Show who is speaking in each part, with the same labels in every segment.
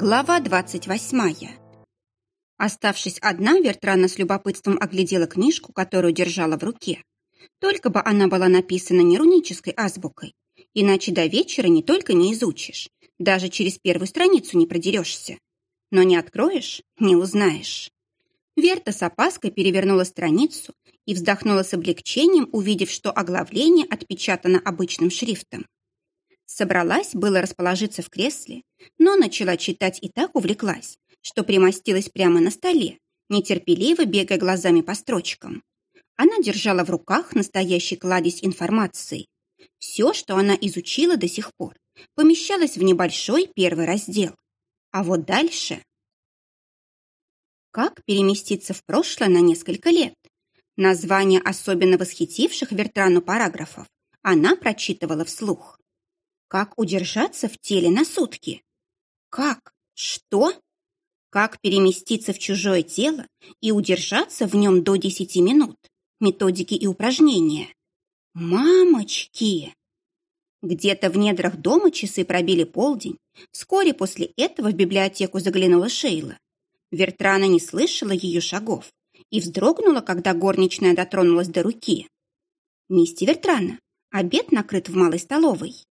Speaker 1: Глава 28. Оставшись одна, Вертрана с любопытством оглядела книжку, которую держала в руке. Только бы она была написана не рунической азбукой, иначе до вечера не только не изучишь, даже через первую страницу не продерешься. Но не откроешь — не узнаешь. Верта с опаской перевернула страницу и вздохнула с облегчением, увидев, что оглавление отпечатано обычным шрифтом. Собралась было расположиться в кресле, но начала читать и так увлеклась, что примостилась прямо на столе, нетерпеливо бегая глазами по строчкам. Она держала в руках настоящий кладезь информации. Все, что она изучила до сих пор, помещалось в небольшой первый раздел. А вот дальше... Как переместиться в прошлое на несколько лет? Название особенно восхитивших Вертрану параграфов она прочитывала вслух. Как удержаться в теле на сутки? Как? Что? Как переместиться в чужое тело и удержаться в нем до 10 минут? Методики и упражнения. Мамочки! Где-то в недрах дома часы пробили полдень. Вскоре после этого в библиотеку заглянула Шейла. Вертрана не слышала ее шагов и вздрогнула, когда горничная дотронулась до руки. «Мисти Вертрана, обед накрыт в малой столовой».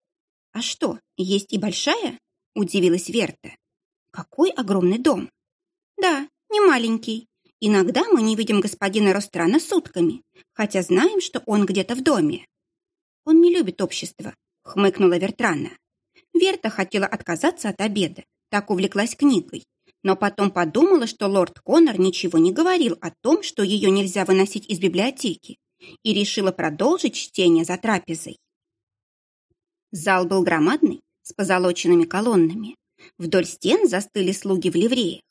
Speaker 1: «А что, есть и большая?» – удивилась Верта. «Какой огромный дом!» «Да, не маленький. Иногда мы не видим господина Ространа сутками, хотя знаем, что он где-то в доме». «Он не любит общество», – хмыкнула Вертрана. Верта хотела отказаться от обеда, так увлеклась книгой, но потом подумала, что лорд Коннор ничего не говорил о том, что ее нельзя выносить из библиотеки, и решила продолжить чтение за трапезой. Зал был громадный, с позолоченными колоннами. Вдоль стен застыли слуги в ливреях.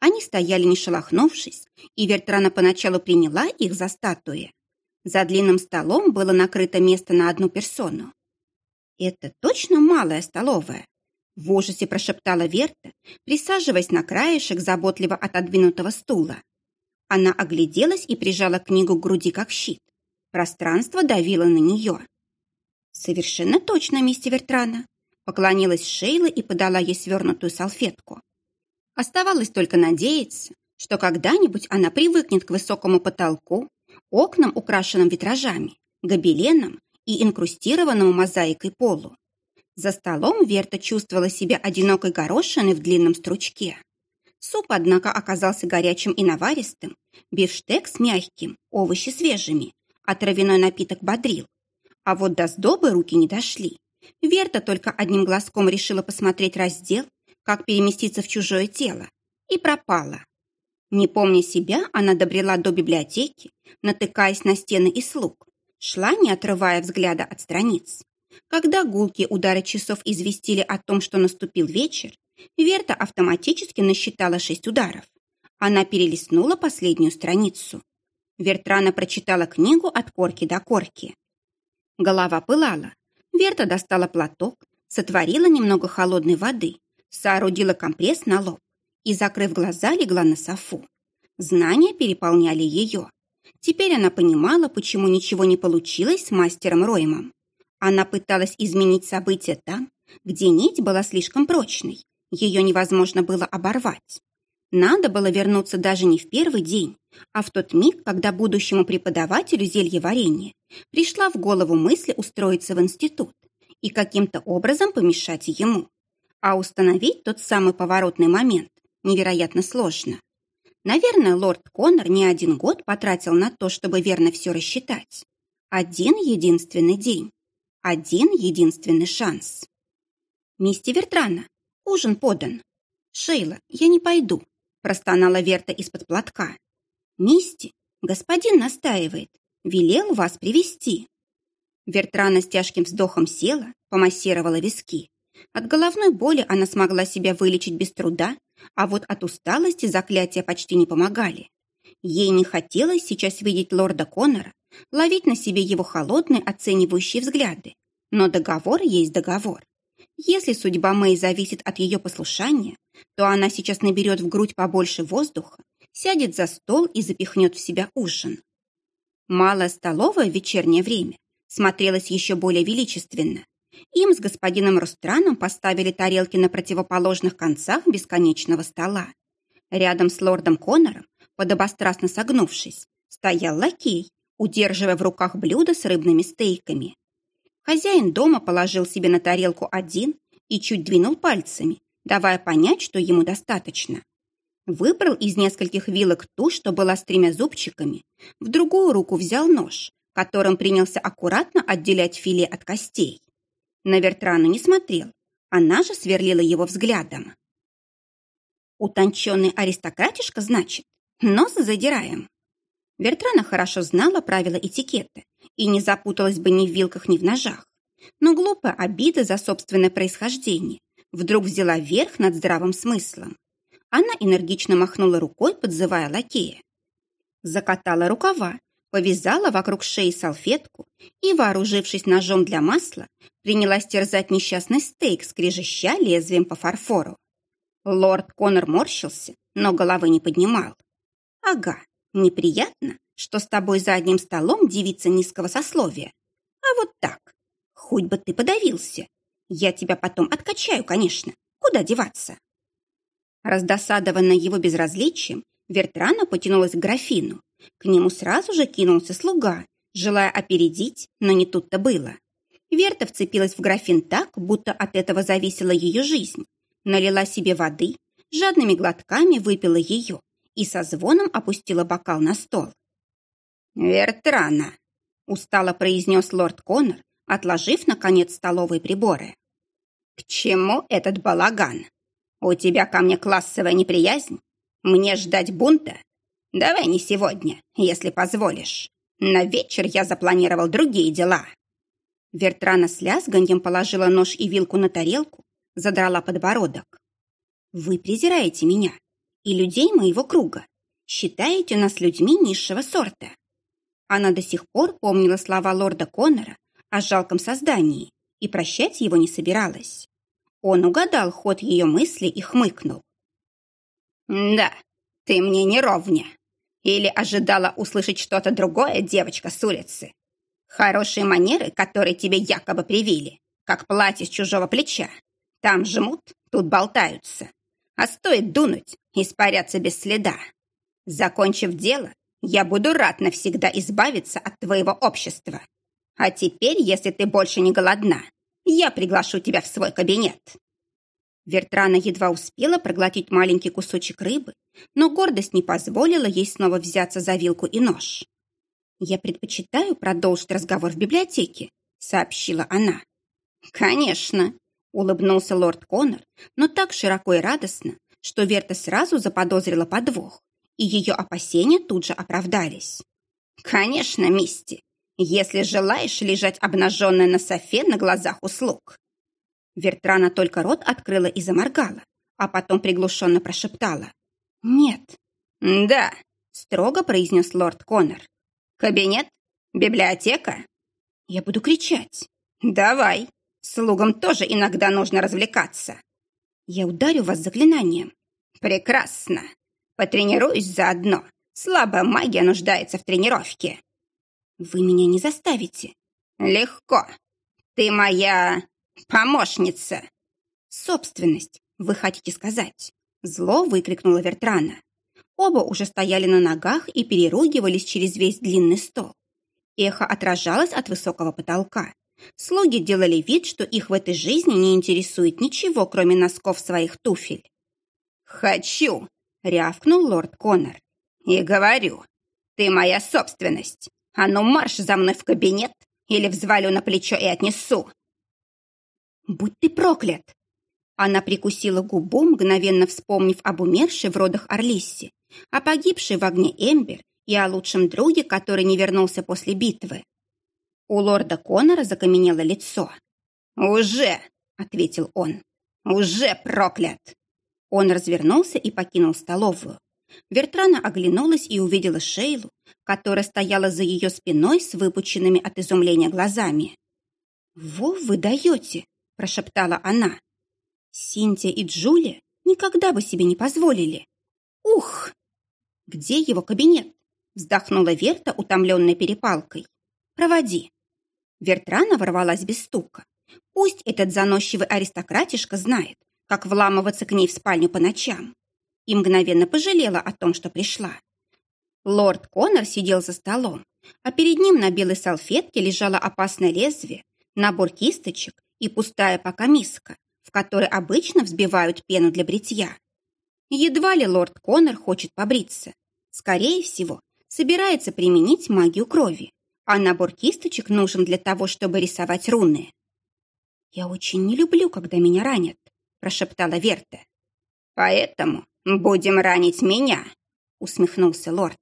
Speaker 1: Они стояли не шелохнувшись, и Вертрана поначалу приняла их за статуи. За длинным столом было накрыто место на одну персону. «Это точно малая столовая?» В ужасе прошептала Верта, присаживаясь на краешек заботливо отодвинутого стула. Она огляделась и прижала книгу к груди, как щит. Пространство давило на нее. «Совершенно точно, мистер Вертрана», поклонилась Шейла и подала ей свернутую салфетку. Оставалось только надеяться, что когда-нибудь она привыкнет к высокому потолку, окнам, украшенным витражами, гобеленам и инкрустированному мозаикой полу. За столом Верта чувствовала себя одинокой горошиной в длинном стручке. Суп, однако, оказался горячим и наваристым, бифштекс мягким, овощи свежими, а травяной напиток бодрил. А вот до сдобы руки не дошли. Верта только одним глазком решила посмотреть раздел, как переместиться в чужое тело, и пропала. Не помня себя, она добрела до библиотеки, натыкаясь на стены и слуг, шла, не отрывая взгляда от страниц. Когда гулкие удары часов известили о том, что наступил вечер, Верта автоматически насчитала шесть ударов. Она перелистнула последнюю страницу. Вертрана прочитала книгу от корки до корки. Голова пылала. Верта достала платок, сотворила немного холодной воды, соорудила компресс на лоб и, закрыв глаза, легла на софу. Знания переполняли ее. Теперь она понимала, почему ничего не получилось с мастером Роймом. Она пыталась изменить события там, где нить была слишком прочной, ее невозможно было оборвать. Надо было вернуться даже не в первый день, а в тот миг, когда будущему преподавателю зелье варенья пришла в голову мысль устроиться в институт и каким-то образом помешать ему. А установить тот самый поворотный момент невероятно сложно. Наверное, лорд Коннор не один год потратил на то, чтобы верно все рассчитать. Один единственный день. Один единственный шанс. «Мисти Вертрана, ужин подан. Шейла, я не пойду», простонала Верта из-под платка. «Мисти, господин настаивает, велел вас привести Вертрана с тяжким вздохом села, помассировала виски. От головной боли она смогла себя вылечить без труда, а вот от усталости заклятия почти не помогали. Ей не хотелось сейчас видеть лорда Коннора, ловить на себе его холодные оценивающие взгляды. Но договор есть договор. Если судьба Мэй зависит от ее послушания, то она сейчас наберет в грудь побольше воздуха, сядет за стол и запихнет в себя ужин. Малая столовая в вечернее время смотрелась еще более величественно. им с господином Рустраном поставили тарелки на противоположных концах бесконечного стола. Рядом с лордом Коннором, подобострастно согнувшись, стоял лакей, удерживая в руках блюдо с рыбными стейками. Хозяин дома положил себе на тарелку один и чуть двинул пальцами, давая понять, что ему достаточно. Выбрал из нескольких вилок ту, что была с тремя зубчиками, в другую руку взял нож, которым принялся аккуратно отделять филе от костей. На Вертрану не смотрел, она же сверлила его взглядом. Утонченный аристократишка, значит? Нос задираем. Вертрана хорошо знала правила этикета и не запуталась бы ни в вилках, ни в ножах. Но глупая обида за собственное происхождение вдруг взяла верх над здравым смыслом. Она энергично махнула рукой, подзывая лакея. Закатала рукава, повязала вокруг шеи салфетку и, вооружившись ножом для масла, принялась терзать несчастный стейк, скрежеща лезвием по фарфору. Лорд Конор морщился, но головы не поднимал. «Ага, неприятно, что с тобой за одним столом девица низкого сословия. А вот так, хоть бы ты подавился. Я тебя потом откачаю, конечно. Куда деваться?» Раздосадованная его безразличием, Вертрана потянулась к графину. К нему сразу же кинулся слуга, желая опередить, но не тут-то было. Верта вцепилась в графин так, будто от этого зависела ее жизнь. Налила себе воды, жадными глотками выпила ее и со звоном опустила бокал на стол. «Вертрана!» — устало произнес лорд Коннор, отложив, наконец, столовые приборы. «К чему этот балаган? У тебя ко мне классовая неприязнь? Мне ждать бунта? Давай не сегодня, если позволишь. На вечер я запланировал другие дела». Вертрана с лязганьем положила нож и вилку на тарелку, задрала подбородок. «Вы презираете меня и людей моего круга. Считаете нас людьми низшего сорта». Она до сих пор помнила слова лорда Коннора о жалком создании и прощать его не собиралась. Он угадал ход ее мысли и хмыкнул. «Да, ты мне не ровня. Или ожидала услышать что-то другое, девочка с улицы? Хорошие манеры, которые тебе якобы привили, как платье с чужого плеча. Там жмут, тут болтаются. А стоит дунуть, испаряться без следа. Закончив дело, я буду рад навсегда избавиться от твоего общества. А теперь, если ты больше не голодна, я приглашу тебя в свой кабинет». Вертрана едва успела проглотить маленький кусочек рыбы, но гордость не позволила ей снова взяться за вилку и нож. «Я предпочитаю продолжить разговор в библиотеке», — сообщила она. «Конечно», — улыбнулся лорд Коннор, но так широко и радостно, что Верта сразу заподозрила подвох, и ее опасения тут же оправдались. «Конечно, Мисти, если желаешь лежать обнаженная на софе на глазах у слуг». Вертрана только рот открыла и заморгала, а потом приглушенно прошептала. «Нет». «Да», — строго произнес лорд Коннор. «Кабинет? Библиотека?» «Я буду кричать». «Давай. Слугам тоже иногда нужно развлекаться». «Я ударю вас заклинанием». «Прекрасно. Потренируюсь заодно. Слабая магия нуждается в тренировке». «Вы меня не заставите». «Легко. Ты моя помощница». «Собственность, вы хотите сказать?» Зло выкрикнула Вертрана. Оба уже стояли на ногах и переругивались через весь длинный стол. Эхо отражалось от высокого потолка. Слуги делали вид, что их в этой жизни не интересует ничего, кроме носков своих туфель. «Хочу!» — рявкнул лорд Коннор. «И говорю, ты моя собственность. А ну марш за мной в кабинет, или взвалю на плечо и отнесу!» «Будь ты проклят!» Она прикусила губу, мгновенно вспомнив об умершей в родах Орлиссе, о погибшей в огне Эмбер и о лучшем друге, который не вернулся после битвы. У лорда Коннора закаменело лицо. «Уже!» — ответил он. «Уже проклят!» Он развернулся и покинул столовую. Вертрана оглянулась и увидела Шейлу, которая стояла за ее спиной с выпученными от изумления глазами. «Во вы даете!» – прошептала она. «Синтия и Джулия никогда бы себе не позволили. Ух!» «Где его кабинет?» – вздохнула Верта, утомленная перепалкой. «Проводи». Вертрана ворвалась без стука. Пусть этот заносчивый аристократишка знает, как вламываться к ней в спальню по ночам. И мгновенно пожалела о том, что пришла. Лорд Коннор сидел за столом, а перед ним на белой салфетке лежало опасное лезвие, набор кисточек и пустая пока миска, в которой обычно взбивают пену для бритья. Едва ли лорд Коннор хочет побриться. Скорее всего, собирается применить магию крови, а набор кисточек нужен для того, чтобы рисовать руны. «Я очень не люблю, когда меня ранят», – прошептала Верта. «Поэтому будем ранить меня», – усмехнулся лорд.